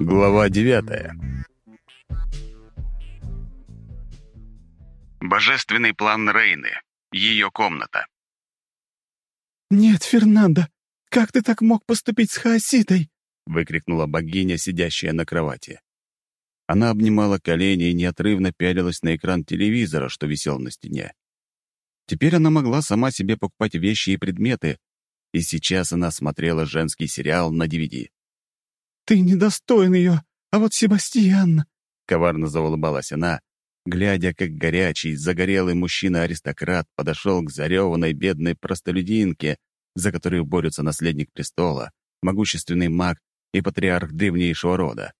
Глава девятая. Божественный план Рейны. Ее комната. «Нет, Фернандо, как ты так мог поступить с Хаоситой?» — выкрикнула богиня, сидящая на кровати. Она обнимала колени и неотрывно пялилась на экран телевизора, что висел на стене. Теперь она могла сама себе покупать вещи и предметы, и сейчас она смотрела женский сериал на DVD. «Ты недостоин ее, а вот Себастьян...» — коварно заулыбалась она, глядя, как горячий, загорелый мужчина-аристократ подошел к зареванной бедной простолюдинке, за которую борются наследник престола, могущественный маг и патриарх древнейшего рода.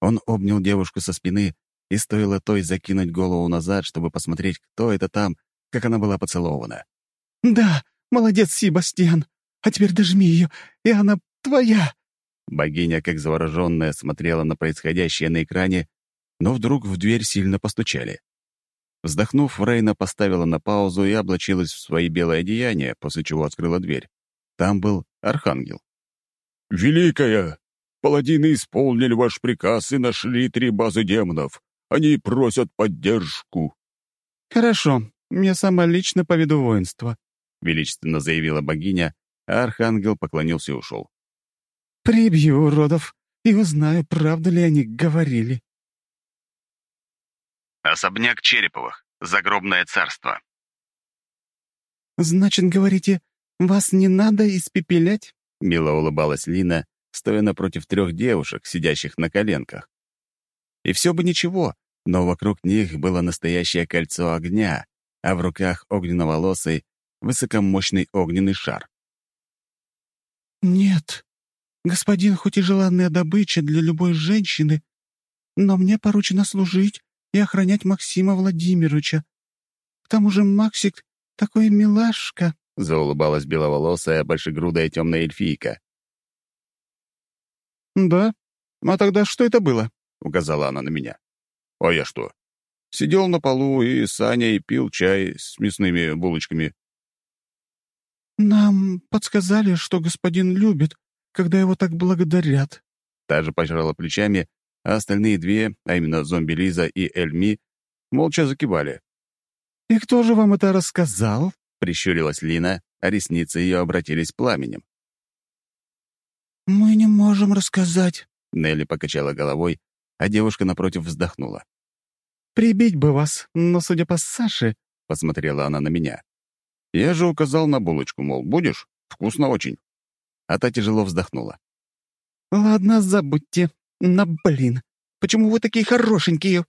Он обнял девушку со спины, и стоило той закинуть голову назад, чтобы посмотреть, кто это там, как она была поцелована. «Да, молодец, Себастьян. А теперь дожми ее, и она твоя!» Богиня, как завороженная, смотрела на происходящее на экране, но вдруг в дверь сильно постучали. Вздохнув, Рейна поставила на паузу и облачилась в свои белые одеяния, после чего открыла дверь. Там был Архангел. «Великая! Паладины исполнили ваш приказ и нашли три базы демонов. Они просят поддержку». «Хорошо, я сама лично поведу воинство», — величественно заявила богиня, а Архангел поклонился и ушел. «Прибью уродов и узнаю, правду ли они говорили». Особняк Череповых. Загробное царство. «Значит, говорите, вас не надо испепелять?» — мило улыбалась Лина, стоя напротив трех девушек, сидящих на коленках. И все бы ничего, но вокруг них было настоящее кольцо огня, а в руках огненно-волосый высокомощный огненный шар. «Нет, господин хоть и желанная добыча для любой женщины, но мне поручено служить и охранять Максима Владимировича. К тому же Максик такой милашка», — заулыбалась беловолосая, большегрудая темная эльфийка. «Да? А тогда что это было?» — указала она на меня. «А я что? Сидел на полу и с Аней пил чай с мясными булочками». «Нам подсказали, что господин любит, когда его так благодарят». Та же пожрала плечами, а остальные две, а именно зомби Лиза и Эльми, молча закивали. «И кто же вам это рассказал?» — прищурилась Лина, а ресницы ее обратились пламенем. «Мы не можем рассказать», — Нелли покачала головой, а девушка напротив вздохнула. «Прибить бы вас, но, судя по Саше...» — посмотрела она на меня. Я же указал на булочку, мол, будешь? Вкусно очень. А та тяжело вздохнула. «Ладно, забудьте. На блин. Почему вы такие хорошенькие?»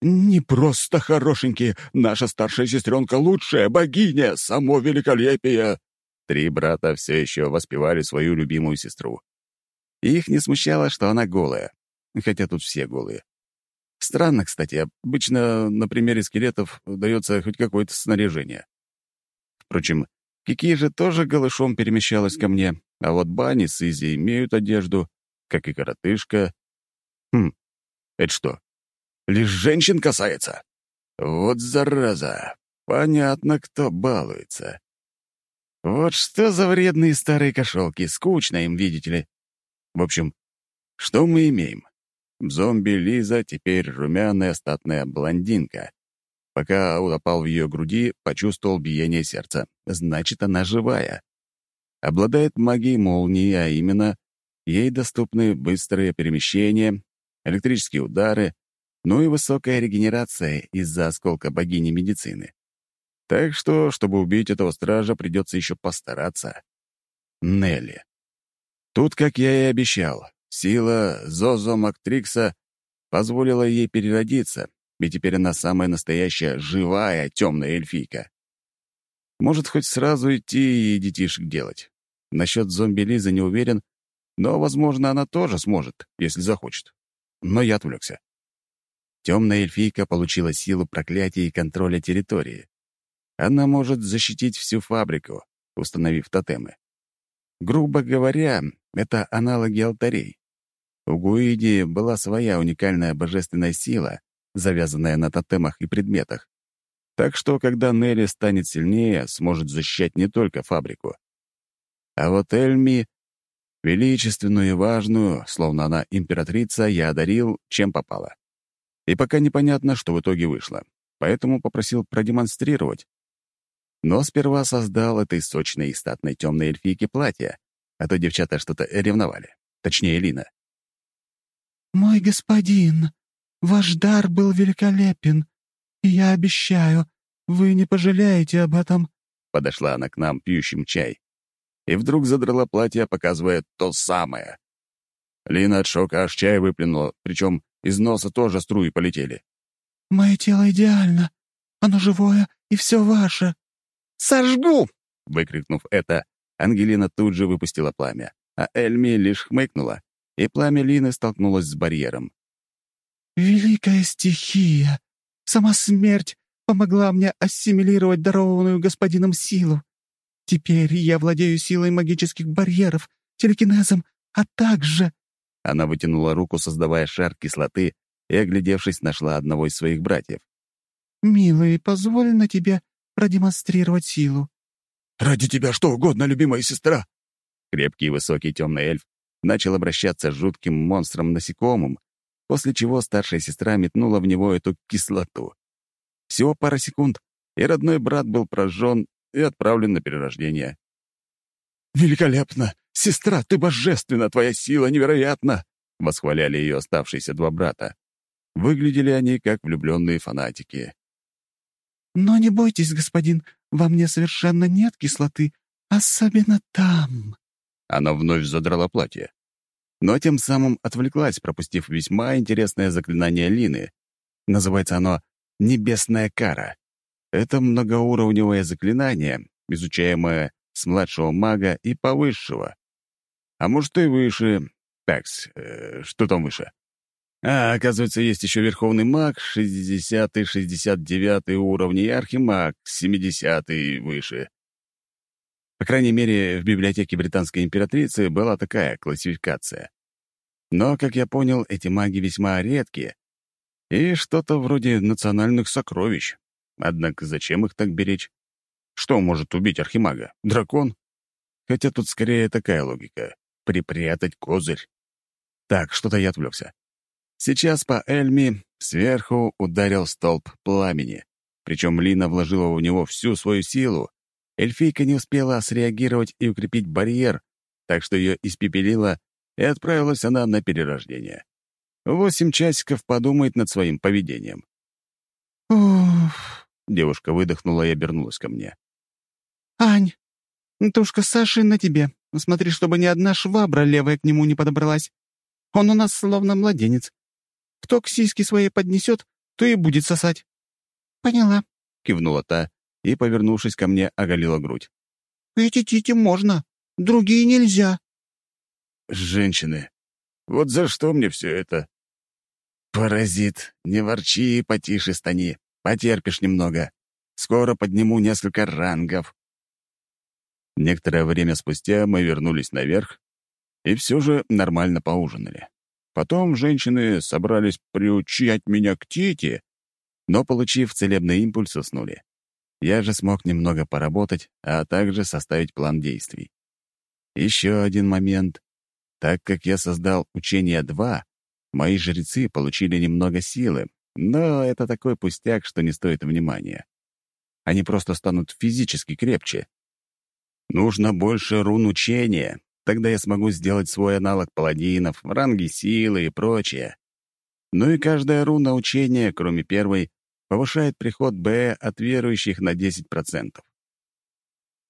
«Не просто хорошенькие. Наша старшая сестренка лучшая, богиня, само великолепие!» Три брата все еще воспевали свою любимую сестру. их не смущало, что она голая, хотя тут все голые. Странно, кстати, обычно на примере скелетов дается хоть какое-то снаряжение. Впрочем, Кики же тоже голышом перемещалась ко мне, а вот Бани с Изи имеют одежду, как и коротышка. Хм, это что, лишь женщин касается? Вот зараза! Понятно, кто балуется. Вот что за вредные старые кошелки, скучно им, видите ли. В общем, что мы имеем? Зомби Лиза теперь румяная статная блондинка. Пока утопал в ее груди, почувствовал биение сердца. Значит, она живая. Обладает магией молнии, а именно, ей доступны быстрые перемещения, электрические удары, ну и высокая регенерация из-за осколка богини медицины. Так что, чтобы убить этого стража, придется еще постараться. Нелли. Тут, как я и обещал, сила Зозо Мактрикса позволила ей переродиться, и теперь она самая настоящая, живая темная эльфийка. Может, хоть сразу идти и детишек делать. Насчет зомби Лизы не уверен, но, возможно, она тоже сможет, если захочет. Но я отвлекся. Темная эльфийка получила силу проклятия и контроля территории. Она может защитить всю фабрику, установив тотемы. Грубо говоря, это аналоги алтарей. У Гуиди была своя уникальная божественная сила, завязанная на тотемах и предметах. Так что, когда Нелли станет сильнее, сможет защищать не только фабрику. А вот Эльми, величественную и важную, словно она императрица, я одарил, чем попало. И пока непонятно, что в итоге вышло. Поэтому попросил продемонстрировать. Но сперва создал этой сочной и статной темной эльфийке платье, а то девчата что-то ревновали. Точнее, Лина. «Мой господин, ваш дар был великолепен, и я обещаю, вы не пожалеете об этом». Подошла она к нам, пьющим чай. И вдруг задрала платье, показывая то самое. Лина от шока аж чай выплюнула, причем из носа тоже струи полетели. «Мое тело идеально. Оно живое, и все ваше». «Сожгу!» — выкрикнув это, Ангелина тут же выпустила пламя, а Эльми лишь хмыкнула, и пламя Лины столкнулось с барьером. «Великая стихия! Сама смерть помогла мне ассимилировать дарованную господином силу. Теперь я владею силой магических барьеров, телекинезом, а также...» Она вытянула руку, создавая шар кислоты, и, оглядевшись, нашла одного из своих братьев. «Милый, позволь на тебе продемонстрировать силу». «Ради тебя что угодно, любимая сестра!» Крепкий высокий темный эльф начал обращаться с жутким монстром-насекомым, после чего старшая сестра метнула в него эту кислоту. Всего пара секунд, и родной брат был прожжен и отправлен на перерождение. «Великолепно! Сестра, ты божественна! Твоя сила невероятна!» — восхваляли ее оставшиеся два брата. Выглядели они как влюбленные фанатики. «Но не бойтесь, господин, во мне совершенно нет кислоты, особенно там». Она вновь задрала платье. Но тем самым отвлеклась, пропустив весьма интересное заклинание Лины. Называется оно «Небесная кара». Это многоуровневое заклинание, изучаемое с младшего мага и повысшего. А может, и выше. Такс, э, что там выше? А, оказывается, есть еще Верховный маг, 60-й, 69-й уровни, и Архимаг, 70-й выше. По крайней мере, в библиотеке британской императрицы была такая классификация. Но, как я понял, эти маги весьма редкие и что-то вроде национальных сокровищ. Однако зачем их так беречь? Что может убить архимага? Дракон? Хотя тут скорее такая логика — припрятать козырь. Так, что-то я отвлекся. Сейчас по Эльми сверху ударил столб пламени. Причем Лина вложила в него всю свою силу. Эльфийка не успела среагировать и укрепить барьер, так что ее испепелило, и отправилась она на перерождение. Восемь часиков подумает над своим поведением. «Уф!» — девушка выдохнула и обернулась ко мне. «Ань, тушка Саши на тебе. Смотри, чтобы ни одна швабра левая к нему не подобралась. Он у нас словно младенец. Кто к сиське своей поднесет, то и будет сосать». «Поняла», — кивнула та и, повернувшись ко мне, оголила грудь. «Эти тити можно, другие нельзя». «Женщины, вот за что мне все это?» «Паразит, не ворчи и потише стани, потерпишь немного. Скоро подниму несколько рангов». Некоторое время спустя мы вернулись наверх и все же нормально поужинали. Потом женщины собрались приучать меня к тете, но, получив целебный импульс, уснули. Я же смог немного поработать, а также составить план действий. Еще один момент. Так как я создал учение 2, мои жрецы получили немного силы, но это такой пустяк, что не стоит внимания. Они просто станут физически крепче. Нужно больше рун учения, Тогда я смогу сделать свой аналог паладинов, ранги силы и прочее. Ну и каждая руна учения, кроме первой, повышает приход Б от верующих на 10%.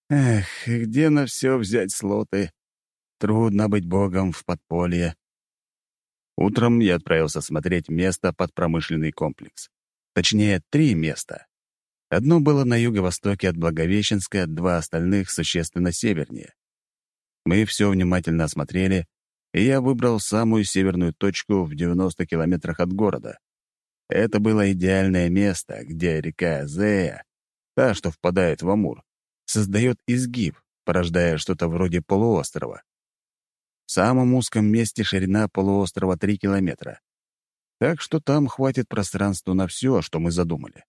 Эх, где на все взять слоты? Трудно быть богом в подполье. Утром я отправился смотреть место под промышленный комплекс. Точнее, три места. Одно было на юго-востоке от Благовещенска, два остальных существенно севернее. Мы все внимательно осмотрели, и я выбрал самую северную точку в 90 километрах от города. Это было идеальное место, где река Зея, та, что впадает в Амур, создает изгиб, порождая что-то вроде полуострова. В самом узком месте ширина полуострова 3 километра. Так что там хватит пространства на все, что мы задумали.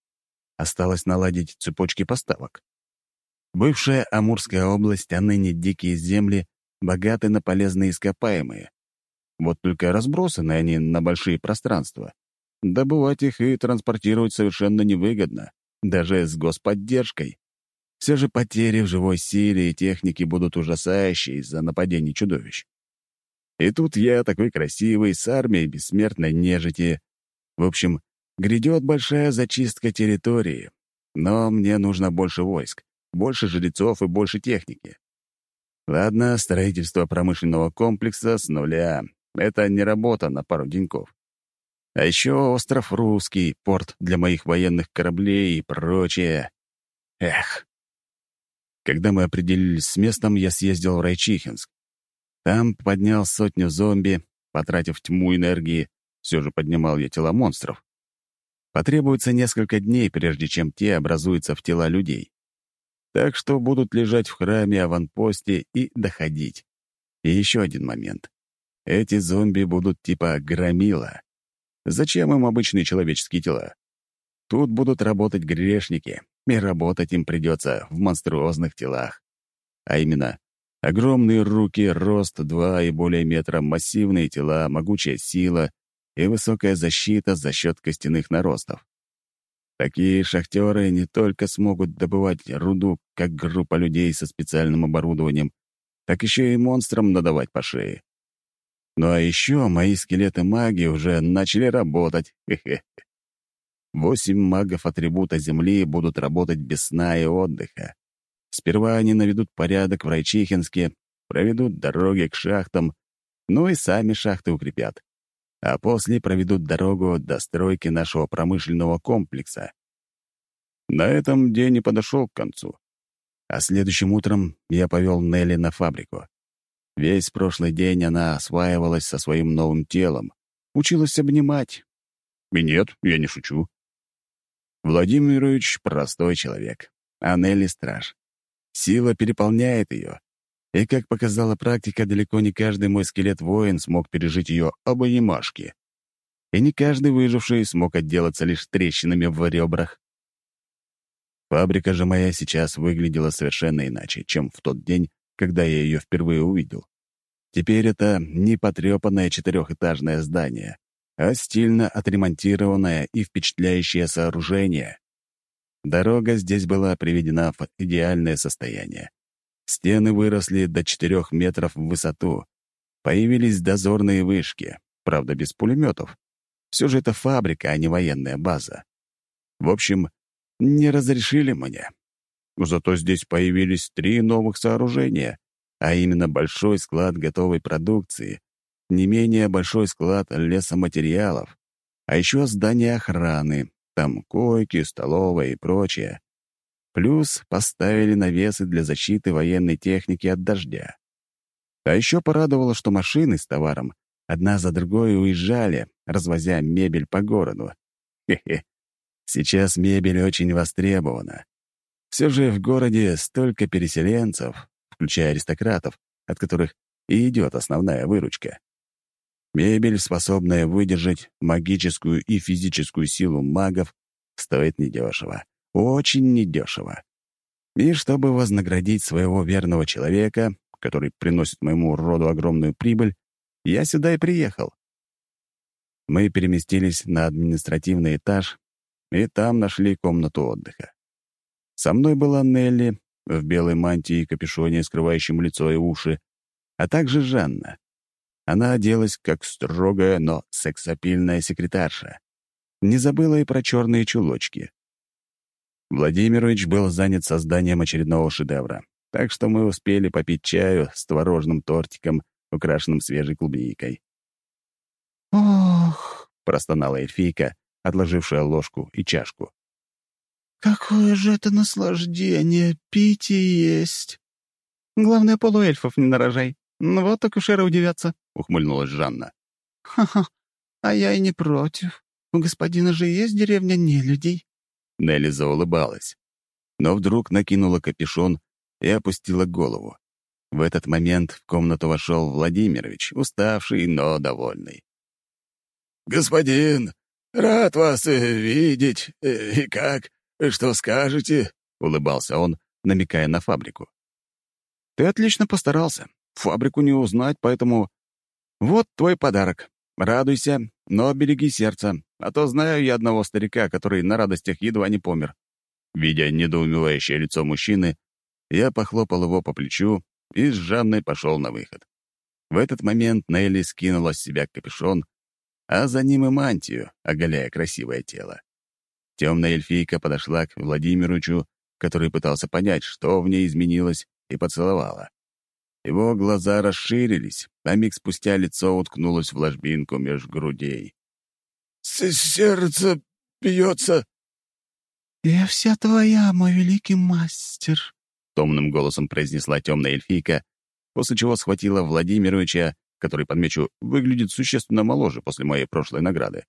Осталось наладить цепочки поставок. Бывшая Амурская область, а ныне дикие земли, богаты на полезные ископаемые. Вот только разбросаны они на большие пространства. Добывать их и транспортировать совершенно невыгодно, даже с господдержкой. Все же потери в живой силе и технике будут ужасающие из-за нападений чудовищ. И тут я, такой красивый, с армией бессмертной нежити. В общем, грядет большая зачистка территории. Но мне нужно больше войск, больше жрецов и больше техники. Ладно, строительство промышленного комплекса с нуля. Это не работа на пару деньков. А еще остров Русский, порт для моих военных кораблей и прочее. Эх. Когда мы определились с местом, я съездил в Райчихинск. Там поднял сотню зомби, потратив тьму энергии, все же поднимал я тела монстров. Потребуется несколько дней, прежде чем те образуются в тела людей. Так что будут лежать в храме аванпосте и доходить. И еще один момент. Эти зомби будут типа громила. Зачем им обычные человеческие тела? Тут будут работать грешники, и работать им придется в монструозных телах. А именно, огромные руки, рост два и более метра, массивные тела, могучая сила и высокая защита за счет костяных наростов. Такие шахтеры не только смогут добывать руду, как группа людей со специальным оборудованием, так еще и монстрам надавать по шее. Ну а еще мои скелеты маги уже начали работать. Восемь магов атрибута Земли будут работать без сна и отдыха. Сперва они наведут порядок в Райчихинске, проведут дороги к шахтам, ну и сами шахты укрепят. А после проведут дорогу до стройки нашего промышленного комплекса. На этом день и подошел к концу. А следующим утром я повел Нелли на фабрику. Весь прошлый день она осваивалась со своим новым телом, училась обнимать. И нет, я не шучу. Владимирович — простой человек, а Нелли — страж. Сила переполняет ее. И, как показала практика, далеко не каждый мой скелет-воин смог пережить ее обоймашки. И не каждый выживший смог отделаться лишь трещинами в ребрах. Фабрика же моя сейчас выглядела совершенно иначе, чем в тот день, когда я ее впервые увидел. Теперь это не потрепанное четырехэтажное здание, а стильно отремонтированное и впечатляющее сооружение. Дорога здесь была приведена в идеальное состояние. Стены выросли до четырех метров в высоту. Появились дозорные вышки, правда, без пулеметов. Все же это фабрика, а не военная база. В общем, не разрешили мне. Зато здесь появились три новых сооружения, а именно большой склад готовой продукции, не менее большой склад лесоматериалов, а еще здание охраны, там койки, столовая и прочее. Плюс поставили навесы для защиты военной техники от дождя. А еще порадовало, что машины с товаром одна за другой уезжали, развозя мебель по городу. Хе-хе. Сейчас мебель очень востребована. Все же в городе столько переселенцев, включая аристократов, от которых и идет основная выручка. Мебель, способная выдержать магическую и физическую силу магов, стоит недешево. Очень недешево. И чтобы вознаградить своего верного человека, который приносит моему роду огромную прибыль, я сюда и приехал. Мы переместились на административный этаж и там нашли комнату отдыха. Со мной была Нелли в белой мантии и капюшоне, скрывающем лицо и уши, а также Жанна. Она оделась как строгая, но сексапильная секретарша. Не забыла и про черные чулочки. Владимирович был занят созданием очередного шедевра, так что мы успели попить чаю с творожным тортиком, украшенным свежей клубникой. «Ох!» — простонала эльфийка, отложившая ложку и чашку. «Какое же это наслаждение пить и есть!» «Главное, полуэльфов не нарожай. Ну вот так акушеры удивятся», — ухмыльнулась Жанна. «Ха-ха, а я и не против. У господина же есть деревня нелюдей». Нелли заулыбалась, но вдруг накинула капюшон и опустила голову. В этот момент в комнату вошел Владимирович, уставший, но довольный. «Господин, Рад вас э, видеть. Э, и как? Что скажете?» — улыбался он, намекая на фабрику. «Ты отлично постарался. Фабрику не узнать, поэтому... Вот твой подарок. Радуйся, но береги сердце, а то знаю я одного старика, который на радостях едва не помер». Видя недоумевающее лицо мужчины, я похлопал его по плечу и с Жанной пошел на выход. В этот момент Нелли скинула с себя капюшон, а за ним и мантию, оголяя красивое тело. Темная эльфийка подошла к Владимиручу, который пытался понять, что в ней изменилось, и поцеловала. Его глаза расширились, а миг спустя лицо уткнулось в ложбинку меж грудей. «Сердце бьется!» «Я вся твоя, мой великий мастер», — томным голосом произнесла темная эльфийка, после чего схватила Владимировича, который, подмечу, выглядит существенно моложе после моей прошлой награды.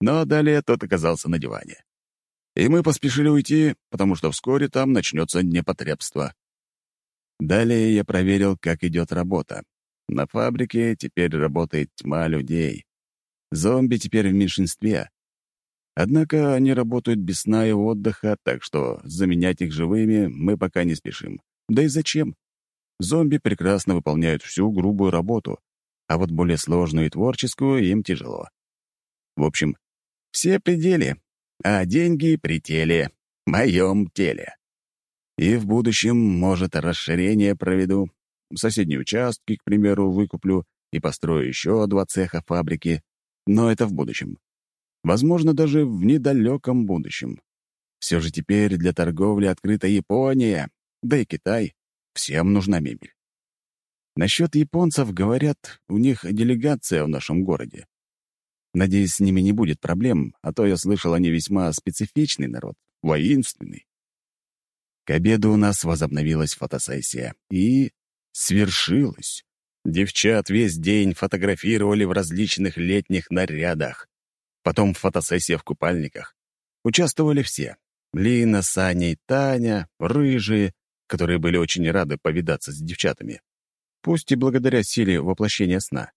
Но далее тот оказался на диване. И мы поспешили уйти, потому что вскоре там начнется непотребство. Далее я проверил, как идет работа. На фабрике теперь работает тьма людей. Зомби теперь в меньшинстве. Однако они работают без сна и отдыха, так что заменять их живыми мы пока не спешим. Да и зачем? Зомби прекрасно выполняют всю грубую работу, а вот более сложную и творческую им тяжело. В общем, все пределы, а деньги при теле, моем теле. И в будущем, может, расширение проведу, соседние участки, к примеру, выкуплю и построю еще два цеха фабрики, но это в будущем. Возможно, даже в недалеком будущем. Все же теперь для торговли открыта Япония, да и Китай. Всем нужна мебель. Насчет японцев, говорят, у них делегация в нашем городе. Надеюсь, с ними не будет проблем, а то я слышал, они весьма специфичный народ, воинственный. К обеду у нас возобновилась фотосессия. И свершилось. Девчат весь день фотографировали в различных летних нарядах. Потом фотосессия в купальниках. Участвовали все. Лина, Саня и Таня, рыжие, которые были очень рады повидаться с девчатами. Пусть и благодаря силе воплощения сна.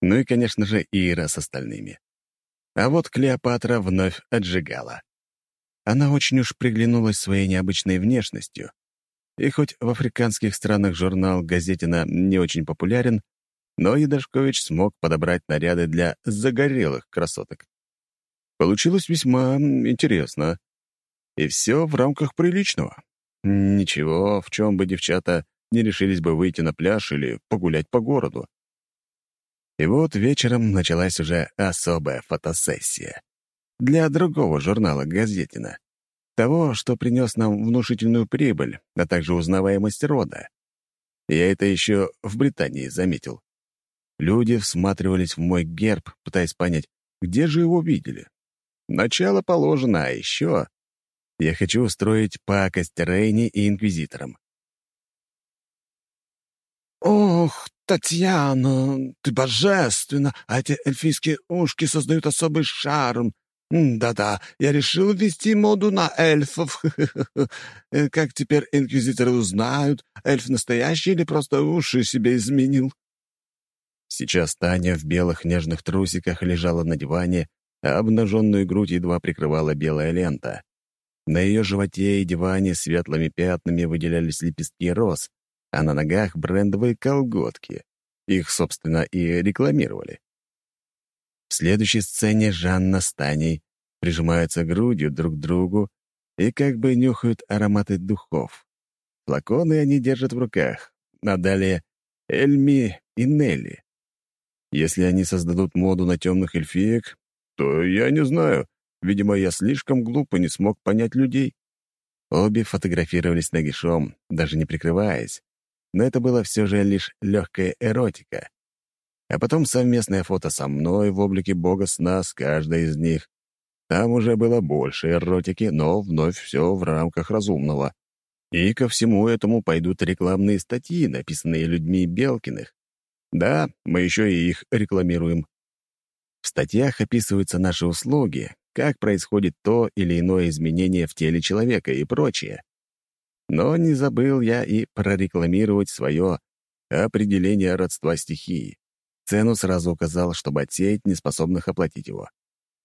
Ну и, конечно же, Ира с остальными. А вот Клеопатра вновь отжигала. Она очень уж приглянулась своей необычной внешностью. И хоть в африканских странах журнал «Газетина» не очень популярен, но Едашкович смог подобрать наряды для загорелых красоток. Получилось весьма интересно. И все в рамках приличного. Ничего, в чем бы девчата не решились бы выйти на пляж или погулять по городу. И вот вечером началась уже особая фотосессия для другого журнала «Газетина», того, что принес нам внушительную прибыль, а также узнаваемость рода. Я это еще в Британии заметил. Люди всматривались в мой герб, пытаясь понять, где же его видели. Начало положено, а еще я хочу устроить пакость Рейни и Инквизиторам. «Ох, Татьяна, ты божественна, а эти эльфийские ушки создают особый шарм. Да-да, я решил ввести моду на эльфов. Э, как теперь инквизиторы узнают, эльф настоящий или просто уши себе изменил?» Сейчас Таня в белых нежных трусиках лежала на диване, а обнаженную грудь едва прикрывала белая лента. На ее животе и диване светлыми пятнами выделялись лепестки роз, а на ногах брендовые колготки. Их, собственно, и рекламировали. В следующей сцене Жанна с Таней прижимаются грудью друг к другу и как бы нюхают ароматы духов. Флаконы они держат в руках, а далее Эльми и Нелли. Если они создадут моду на темных эльфиек, то я не знаю. Видимо, я слишком глупо не смог понять людей. Обе фотографировались нагишом, даже не прикрываясь. Но это было все же лишь легкая эротика а потом совместное фото со мной в облике бога сна с каждой из них. Там уже было больше эротики, но вновь все в рамках разумного. И ко всему этому пойдут рекламные статьи, написанные людьми Белкиных. Да, мы еще и их рекламируем. В статьях описываются наши услуги, как происходит то или иное изменение в теле человека и прочее. Но не забыл я и прорекламировать свое определение родства стихии. Цену сразу указал, чтобы отсеять неспособных оплатить его.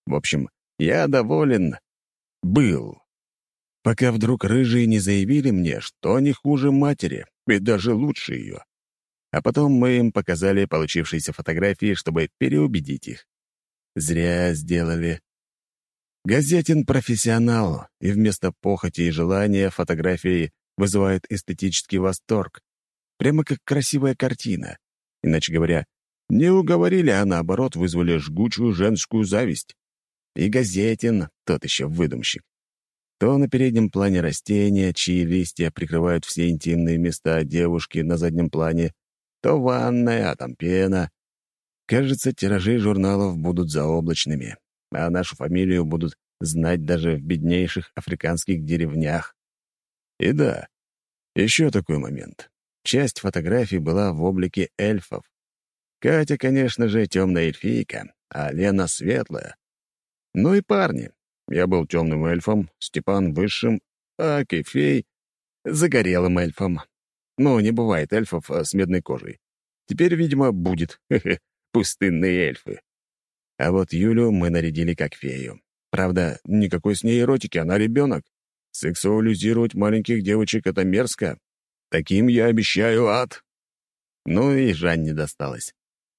В общем, я доволен. Был. пока вдруг рыжие не заявили мне, что они хуже матери и даже лучше ее. А потом мы им показали получившиеся фотографии, чтобы переубедить их. Зря сделали. Газетин профессионал, и вместо похоти и желания фотографии вызывают эстетический восторг. Прямо как красивая картина. Иначе говоря, не уговорили, а наоборот вызвали жгучую женскую зависть. И Газетин — тот еще выдумщик. То на переднем плане растения, чьи листья прикрывают все интимные места девушки на заднем плане, то ванная, а там пена. Кажется, тиражи журналов будут заоблачными, а нашу фамилию будут знать даже в беднейших африканских деревнях. И да, еще такой момент. Часть фотографий была в облике эльфов. Катя, конечно же, темная эльфийка, а Лена — светлая. Ну и парни. Я был темным эльфом, Степан — высшим, а Кефей — загорелым эльфом. Ну, не бывает эльфов а с медной кожей. Теперь, видимо, будет. Пустынные эльфы. А вот Юлю мы нарядили как фею. Правда, никакой с ней эротики, она ребенок. Сексуализировать маленьких девочек — это мерзко. Таким я обещаю ад. Ну и Жанне досталось.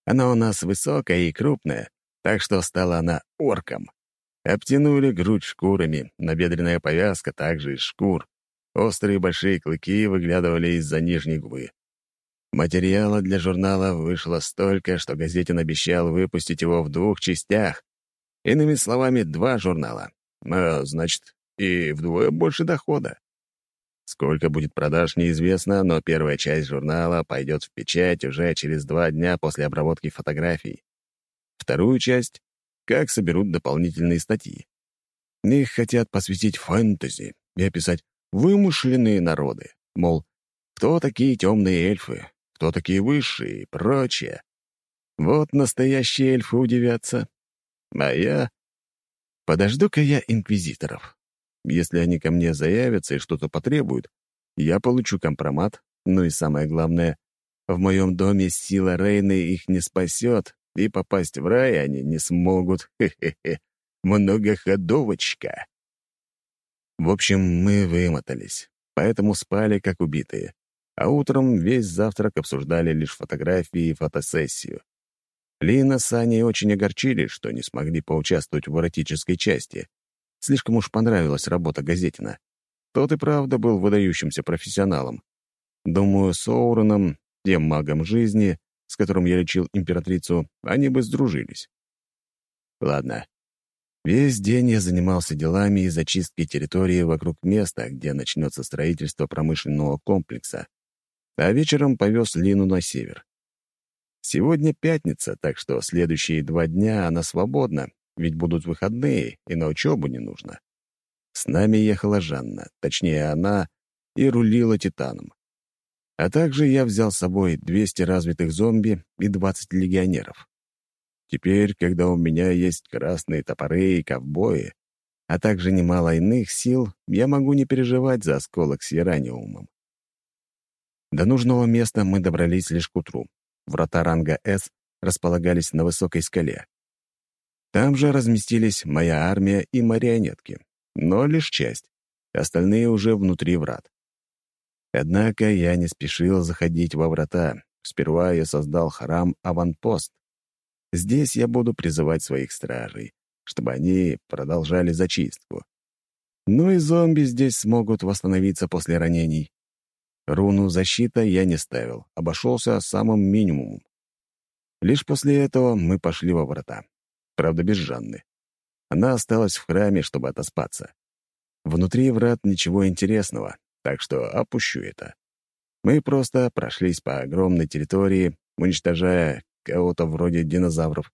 Она у нас высокая и крупная, так что стала она орком. Обтянули грудь шкурами, набедренная повязка также из шкур. Острые большие клыки выглядывали из-за нижней губы. Материала для журнала вышло столько, что газетин обещал выпустить его в двух частях. Иными словами, два журнала. А, значит, и вдвое больше дохода. Сколько будет продаж, неизвестно, но первая часть журнала пойдет в печать уже через два дня после обработки фотографий. Вторую часть — как соберут дополнительные статьи. Их хотят посвятить фэнтези и описать вымышленные народы. Мол, кто такие темные эльфы, кто такие высшие и прочее. Вот настоящие эльфы удивятся. А я... Подожду-ка я инквизиторов. Если они ко мне заявятся и что-то потребуют, я получу компромат, ну и самое главное, в моем доме сила Рейны их не спасет, и попасть в рай они не смогут. Хе-хе-хе. Многоходовочка. В общем, мы вымотались, поэтому спали как убитые. А утром весь завтрак обсуждали лишь фотографии и фотосессию. Лина с Аней очень огорчились, что не смогли поучаствовать в эротической части. Слишком уж понравилась работа Газетина. Тот и правда был выдающимся профессионалом. Думаю, с Оуреном, тем магом жизни, с которым я лечил императрицу, они бы сдружились. Ладно, Весь день я занимался делами и зачисткой территории вокруг места, где начнется строительство промышленного комплекса, а вечером повез Лину на север. Сегодня пятница, так что следующие два дня она свободна, ведь будут выходные, и на учебу не нужно. С нами ехала Жанна, точнее, она и рулила «Титаном». А также я взял с собой 200 развитых зомби и 20 легионеров. Теперь, когда у меня есть красные топоры и ковбои, а также немало иных сил, я могу не переживать за осколок с Яраниумом. До нужного места мы добрались лишь к утру. Врата ранга «С» располагались на высокой скале. Там же разместились моя армия и марионетки, но лишь часть, остальные уже внутри врат. Однако я не спешил заходить во врата. Сперва я создал храм-аванпост, Здесь я буду призывать своих стражей, чтобы они продолжали зачистку. Ну и зомби здесь смогут восстановиться после ранений. Руну защита я не ставил, обошелся самым минимумом. Лишь после этого мы пошли во врата. Правда, без Жанны. Она осталась в храме, чтобы отоспаться. Внутри врат ничего интересного, так что опущу это. Мы просто прошлись по огромной территории, уничтожая кого-то вроде динозавров,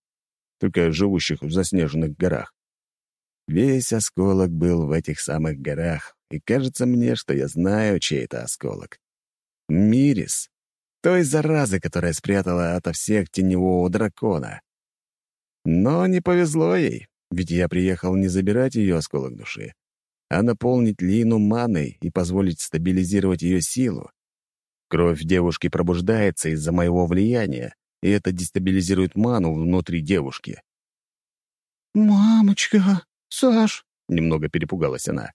только живущих в заснеженных горах. Весь осколок был в этих самых горах, и кажется мне, что я знаю, чей это осколок. Мирис. Той заразы, которая спрятала ото всех теневого дракона. Но не повезло ей, ведь я приехал не забирать ее осколок души, а наполнить Лину маной и позволить стабилизировать ее силу. Кровь девушки пробуждается из-за моего влияния, и это дестабилизирует ману внутри девушки. «Мамочка, Саш!» — немного перепугалась она.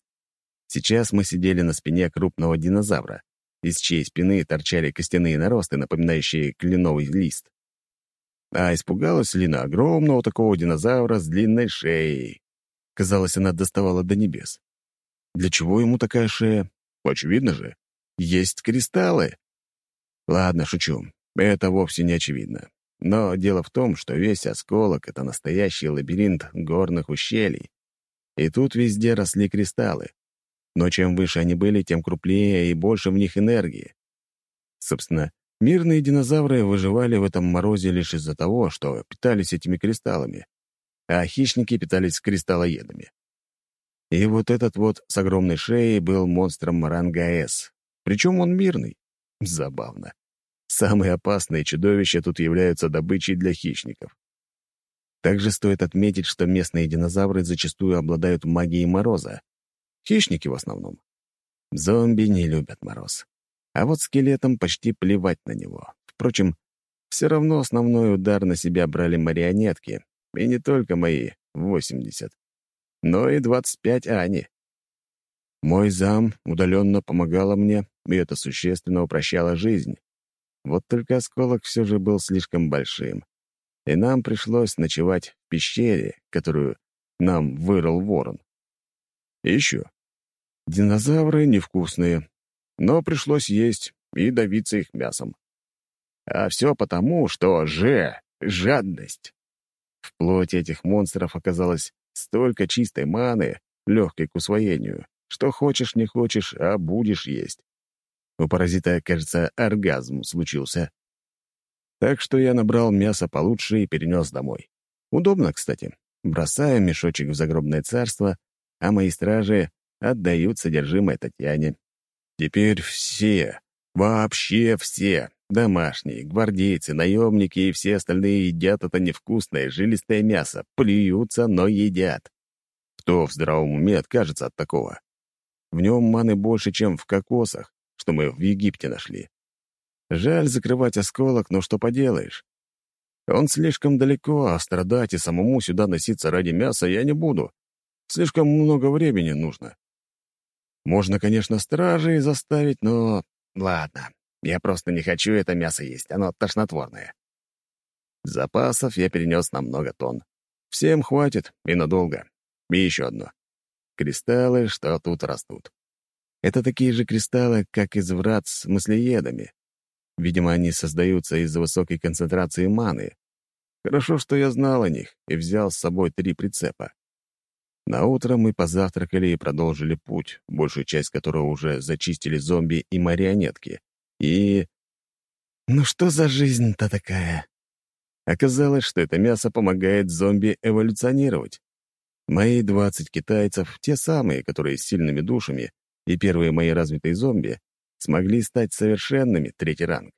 Сейчас мы сидели на спине крупного динозавра, из чьей спины торчали костяные наросты, напоминающие кленовый лист. А испугалась Лина огромного такого динозавра с длинной шеей. Казалось, она доставала до небес. Для чего ему такая шея? Очевидно же. Есть кристаллы. Ладно, шучу. Это вовсе не очевидно. Но дело в том, что весь осколок — это настоящий лабиринт горных ущелий. И тут везде росли кристаллы. Но чем выше они были, тем крупнее и больше в них энергии. Собственно, мирные динозавры выживали в этом морозе лишь из-за того, что питались этими кристаллами, а хищники питались кристаллоедами. И вот этот вот с огромной шеей был монстром ранга С. Причем он мирный. Забавно. Самые опасные чудовища тут являются добычей для хищников. Также стоит отметить, что местные динозавры зачастую обладают магией мороза. Хищники в основном. Зомби не любят мороз. А вот скелетам почти плевать на него. Впрочем, все равно основной удар на себя брали марионетки. И не только мои, 80 но и 25 Ани. Мой зам удаленно помогала мне, и это существенно упрощало жизнь. Вот только осколок все же был слишком большим, и нам пришлось ночевать в пещере, которую нам вырыл ворон. И еще. Динозавры невкусные, но пришлось есть и давиться их мясом. А все потому, что же — жадность. В плоти этих монстров оказалось Столько чистой маны, легкой к усвоению, что хочешь не хочешь, а будешь есть. У паразита, кажется, оргазм случился. Так что я набрал мясо получше и перенес домой. Удобно, кстати. Бросаю мешочек в загробное царство, а мои стражи отдают содержимое Татьяне. Теперь все, вообще все, домашние, гвардейцы, наемники и все остальные едят это невкусное, жилистое мясо, плюются, но едят. Кто в здравом уме откажется от такого? В нем маны больше, чем в кокосах, что мы в Египте нашли. Жаль закрывать осколок, но что поделаешь. Он слишком далеко, а страдать и самому сюда носиться ради мяса я не буду. Слишком много времени нужно. Можно, конечно, стражей заставить, но Ладно, я просто не хочу это мясо есть, оно тошнотворное. Запасов я перенес на много тонн. Всем хватит и надолго. И еще одно. Кристаллы, что тут растут. Это такие же кристаллы, как из врат с мыслеедами. Видимо, они создаются из-за высокой концентрации маны. Хорошо, что я знал о них и взял с собой три прицепа. На утро мы позавтракали и продолжили путь, большую часть которого уже зачистили зомби и марионетки. И... Ну что за жизнь-то такая? Оказалось, что это мясо помогает зомби эволюционировать. Мои 20 китайцев, те самые, которые с сильными душами, и первые мои развитые зомби, смогли стать совершенными, третий ранг.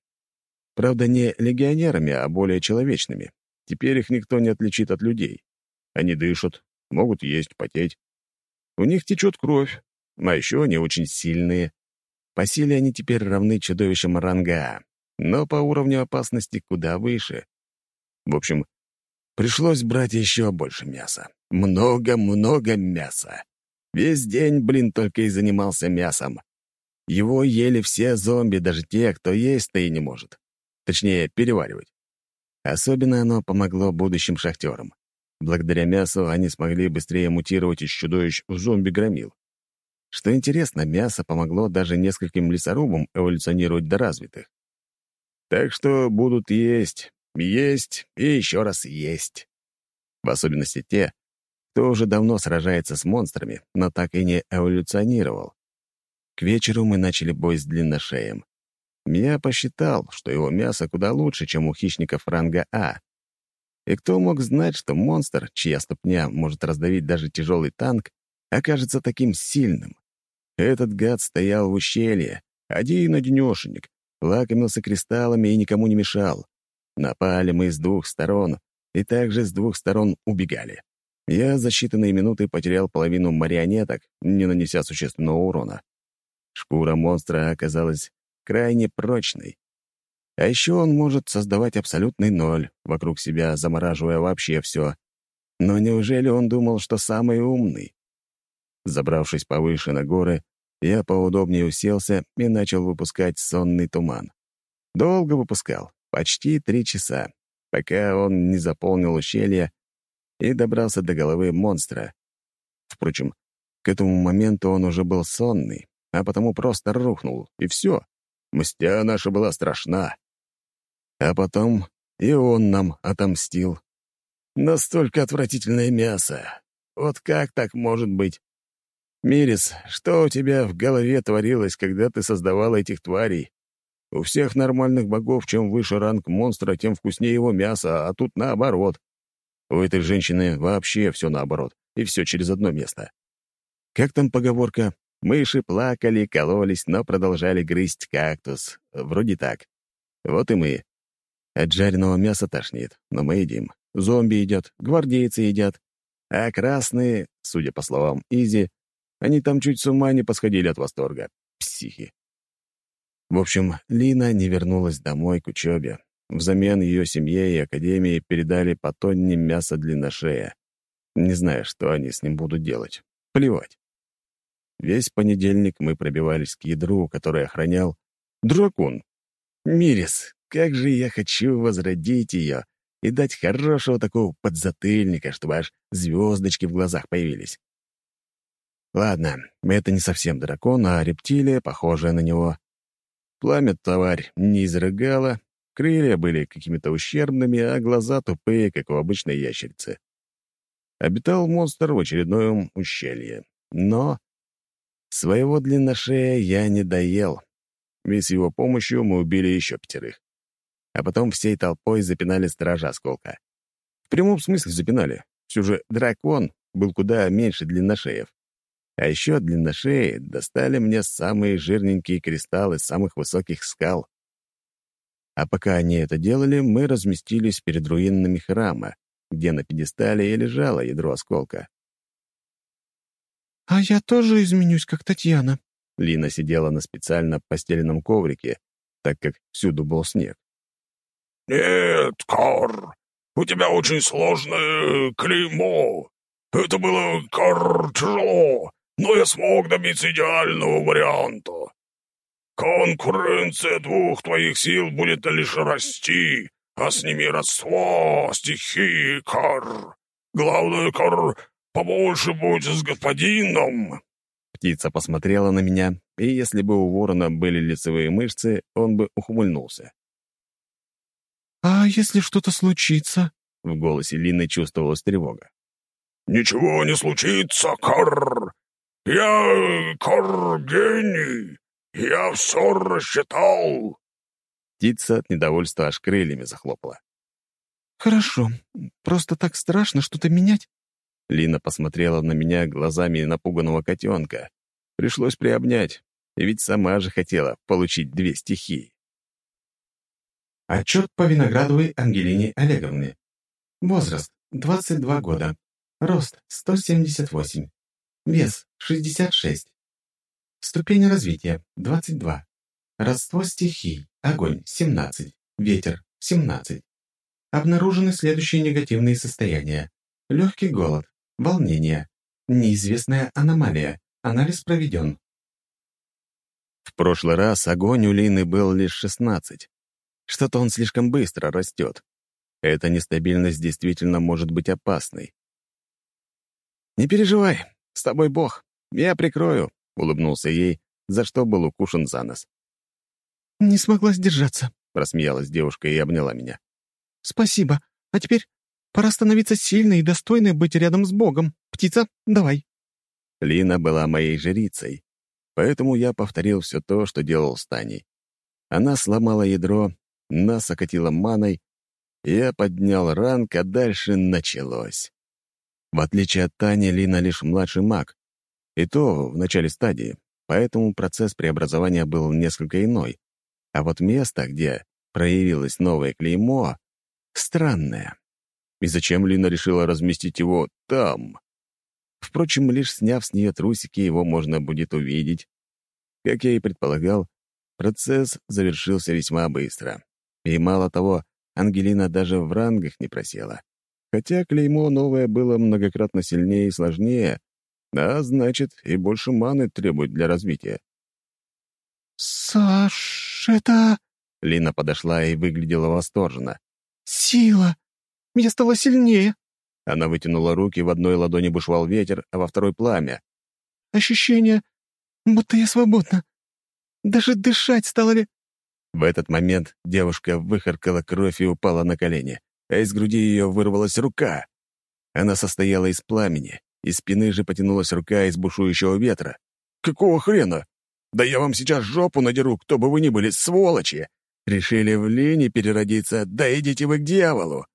Правда, не легионерами, а более человечными. Теперь их никто не отличит от людей. Они дышат, могут есть, потеть. У них течет кровь, а еще они очень сильные. По силе они теперь равны чудовищам ранга, но по уровню опасности куда выше. В общем, пришлось брать еще больше мяса. Много-много мяса. Весь день, блин, только и занимался мясом. Его ели все зомби, даже те, кто есть-то и не может. Точнее, переваривать. Особенно оно помогло будущим шахтерам. Благодаря мясу они смогли быстрее мутировать из чудовищ в зомби-громил. Что интересно, мясо помогло даже нескольким лесорубам эволюционировать до развитых. Так что будут есть, есть и еще раз есть. В особенности те, кто уже давно сражается с монстрами, но так и не эволюционировал. К вечеру мы начали бой с длинношеем. Я посчитал, что его мясо куда лучше, чем у хищников ранга А, и кто мог знать, что монстр, чья ступня может раздавить даже тяжелый танк, окажется таким сильным? Этот гад стоял в ущелье, один-одинешенек, лакомился кристаллами и никому не мешал. Напали мы с двух сторон, и также с двух сторон убегали. Я за считанные минуты потерял половину марионеток, не нанеся существенного урона. Шкура монстра оказалась крайне прочной, а еще он может создавать абсолютный ноль, вокруг себя замораживая вообще все. Но неужели он думал, что самый умный? Забравшись повыше на горы, я поудобнее уселся и начал выпускать сонный туман. Долго выпускал, почти три часа, пока он не заполнил ущелье и добрался до головы монстра. Впрочем, к этому моменту он уже был сонный, а потому просто рухнул, и все. Мстя наша была страшна. А потом и он нам отомстил. Настолько отвратительное мясо. Вот как так может быть? Мирис, что у тебя в голове творилось, когда ты создавал этих тварей? У всех нормальных богов, чем выше ранг монстра, тем вкуснее его мясо, а тут наоборот. У этой женщины вообще все наоборот, и все через одно место. Как там поговорка? Мыши плакали, кололись, но продолжали грызть кактус. Вроде так. Вот и мы. От жареного мяса тошнит, но мы едим. Зомби едят, гвардейцы едят. А красные, судя по словам Изи, они там чуть с ума не посходили от восторга. Психи. В общем, Лина не вернулась домой к учебе. Взамен ее семье и академии передали по тонне мяса длинношея. Не знаю, что они с ним будут делать. Плевать. Весь понедельник мы пробивались к ядру, который охранял дракон. Мирис, как же я хочу возродить ее и дать хорошего такого подзатыльника, чтобы аж звездочки в глазах появились. Ладно, это не совсем дракон, а рептилия, похожая на него. Пламя тварь не изрыгала, крылья были какими-то ущербными, а глаза тупые, как у обычной ящерицы. Обитал монстр в очередном ущелье. Но своего длинношея я не доел. И его помощью мы убили еще пятерых. А потом всей толпой запинали стража осколка. В прямом смысле запинали. Все же дракон был куда меньше длинношеев. А еще длинношеи достали мне самые жирненькие кристаллы самых высоких скал. А пока они это делали, мы разместились перед руинами храма, где на пьедестале и лежало ядро осколка. «А я тоже изменюсь, как Татьяна». Лина сидела на специально постеленном коврике, так как всюду был снег. «Нет, Кар, у тебя очень сложное клеймо. Это было, Кар, тяжело но я смог добиться идеального варианта. Конкуренция двух твоих сил будет лишь расти, а с ними родство, стихии, Кар. Главное, Кар, побольше будь с господином». Птица посмотрела на меня, и если бы у ворона были лицевые мышцы, он бы ухмыльнулся. «А если что-то случится?» — в голосе Лины чувствовалась тревога. «Ничего не случится, Кар. «Я Коргений! Я все рассчитал!» Птица от недовольства аж крыльями захлопала. «Хорошо. Просто так страшно что-то менять». Лина посмотрела на меня глазами напуганного котенка. Пришлось приобнять, ведь сама же хотела получить две стихии. Отчет по Виноградовой Ангелине Олеговне. Возраст — 22 года. Рост — 178. Вес — 66. Ступень развития — 22. Родство стихий. Огонь — 17. Ветер — 17. Обнаружены следующие негативные состояния. Легкий голод, волнение, неизвестная аномалия. Анализ проведен. В прошлый раз огонь у Лины был лишь 16. Что-то он слишком быстро растет. Эта нестабильность действительно может быть опасной. «Не переживай, «С тобой Бог. Я прикрою», — улыбнулся ей, за что был укушен за нос. «Не смогла сдержаться», — рассмеялась девушка и обняла меня. «Спасибо. А теперь пора становиться сильной и достойной быть рядом с Богом. Птица, давай». Лина была моей жрицей, поэтому я повторил все то, что делал с Таней. Она сломала ядро, нас окатила маной, я поднял ранг, а дальше началось. В отличие от Тани, Лина лишь младший маг. И то в начале стадии, поэтому процесс преобразования был несколько иной. А вот место, где проявилось новое клеймо, странное. И зачем Лина решила разместить его там? Впрочем, лишь сняв с нее трусики, его можно будет увидеть. Как я и предполагал, процесс завершился весьма быстро. И мало того, Ангелина даже в рангах не просела. Хотя клеймо новое было многократно сильнее и сложнее, А значит, и больше маны требует для развития. «Саш, это...» Лина подошла и выглядела восторженно. «Сила! Я стала сильнее!» Она вытянула руки, в одной ладони бушевал ветер, а во второй — пламя. «Ощущение, будто я свободна. Даже дышать стало ли...» В этот момент девушка выхаркала кровь и упала на колени, а из груди ее вырвалась рука. Она состояла из пламени, из спины же потянулась рука из бушующего ветра. «Какого хрена? Да я вам сейчас жопу надеру, кто бы вы ни были, сволочи! Решили в линии переродиться, да идите вы к дьяволу!»